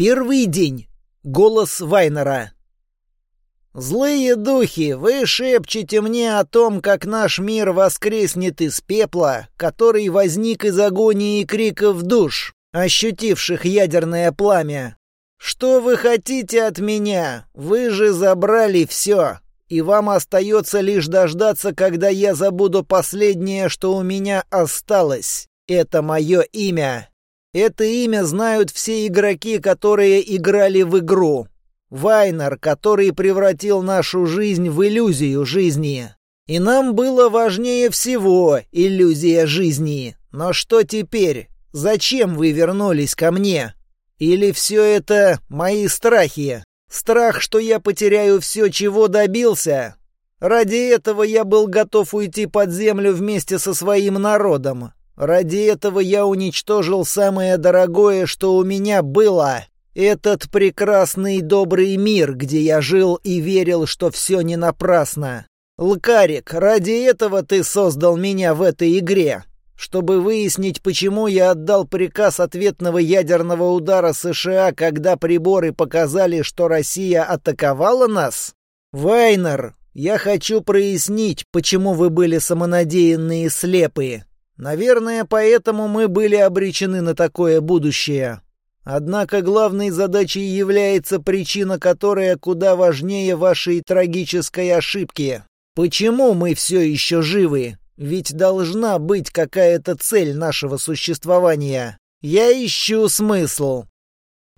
Первый день. Голос Вайнера. «Злые духи, вы шепчете мне о том, как наш мир воскреснет из пепла, который возник из агонии и криков душ, ощутивших ядерное пламя. Что вы хотите от меня? Вы же забрали все, и вам остается лишь дождаться, когда я забуду последнее, что у меня осталось. Это мое имя. Это имя знают все игроки, которые играли в игру. Вайнер, который превратил нашу жизнь в иллюзию жизни. И нам было важнее всего иллюзия жизни. Но что теперь? Зачем вы вернулись ко мне? Или все это мои страхи? Страх, что я потеряю все, чего добился? Ради этого я был готов уйти под землю вместе со своим народом. Ради этого я уничтожил самое дорогое, что у меня было. Этот прекрасный добрый мир, где я жил и верил, что все не напрасно. Лкарик, ради этого ты создал меня в этой игре. Чтобы выяснить, почему я отдал приказ ответного ядерного удара США, когда приборы показали, что Россия атаковала нас? Вайнер, я хочу прояснить, почему вы были самонадеянные и слепые. Наверное, поэтому мы были обречены на такое будущее. Однако главной задачей является причина, которая куда важнее вашей трагической ошибки. Почему мы все еще живы? Ведь должна быть какая-то цель нашего существования. Я ищу смысл.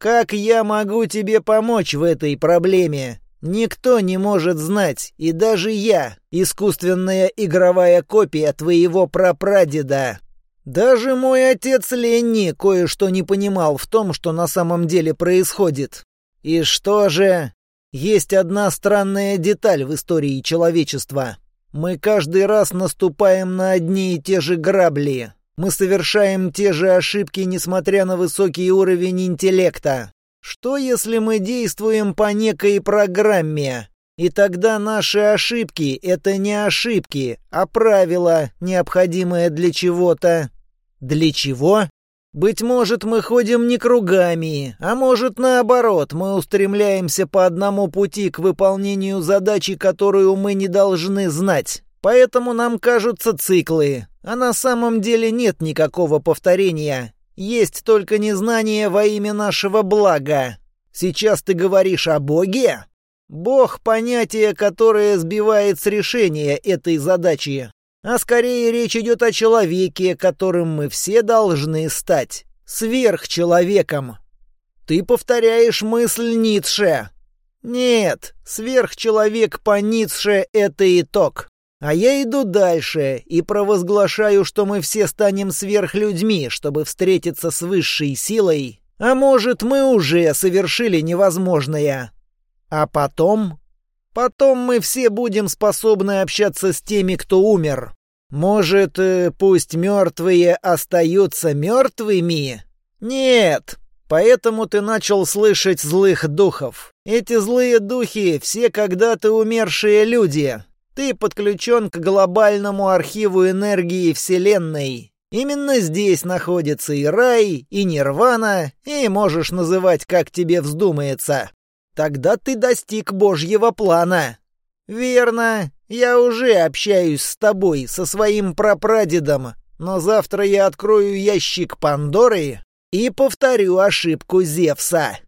Как я могу тебе помочь в этой проблеме? Никто не может знать, и даже я, искусственная игровая копия твоего прапрадеда. Даже мой отец Ленни кое-что не понимал в том, что на самом деле происходит. И что же? Есть одна странная деталь в истории человечества. Мы каждый раз наступаем на одни и те же грабли. Мы совершаем те же ошибки, несмотря на высокий уровень интеллекта. Что если мы действуем по некой программе? И тогда наши ошибки — это не ошибки, а правила, необходимые для чего-то. Для чего? Быть может, мы ходим не кругами, а может, наоборот, мы устремляемся по одному пути к выполнению задачи, которую мы не должны знать. Поэтому нам кажутся циклы, а на самом деле нет никакого повторения. Есть только незнание во имя нашего блага. Сейчас ты говоришь о Боге? Бог — понятие, которое сбивает с решения этой задачи. А скорее речь идет о человеке, которым мы все должны стать. Сверхчеловеком. Ты повторяешь мысль Ницше. Нет, сверхчеловек по Ницше — это итог. А я иду дальше и провозглашаю, что мы все станем сверхлюдьми, чтобы встретиться с высшей силой. А может, мы уже совершили невозможное. А потом... Потом мы все будем способны общаться с теми, кто умер. Может, э, пусть мертвые остаются мертвыми? Нет, Поэтому ты начал слышать злых духов. Эти злые духи — все когда-то умершие люди. Ты подключен к глобальному архиву энергии Вселенной. Именно здесь находится и рай, и нирвана, и можешь называть, как тебе вздумается. Тогда ты достиг Божьего плана. Верно, я уже общаюсь с тобой, со своим прапрадедом, но завтра я открою ящик Пандоры и повторю ошибку Зевса.